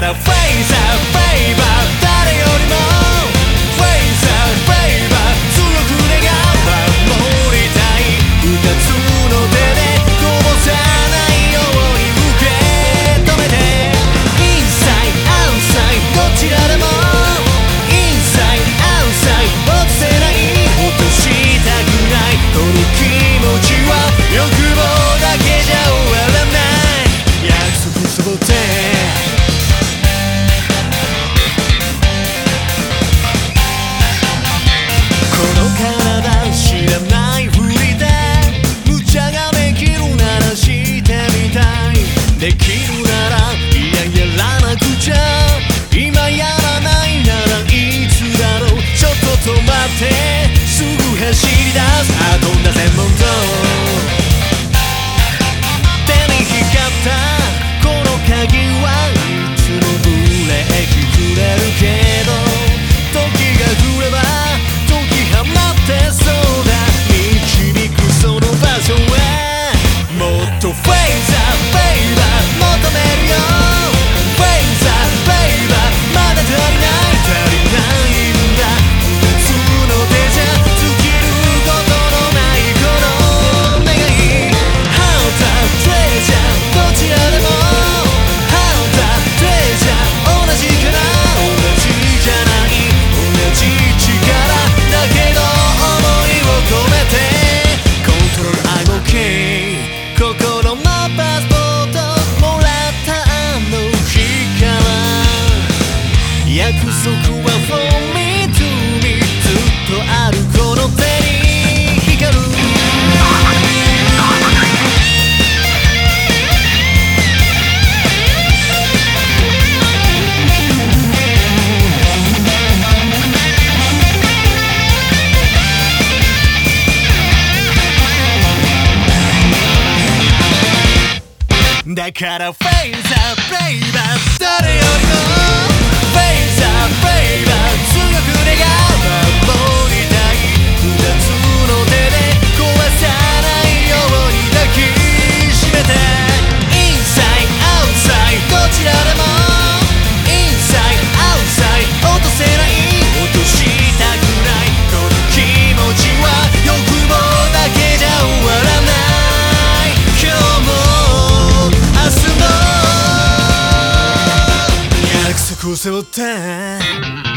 got a face だからフェイザーベイバー誰よりもフェイザーベイバー Cos'è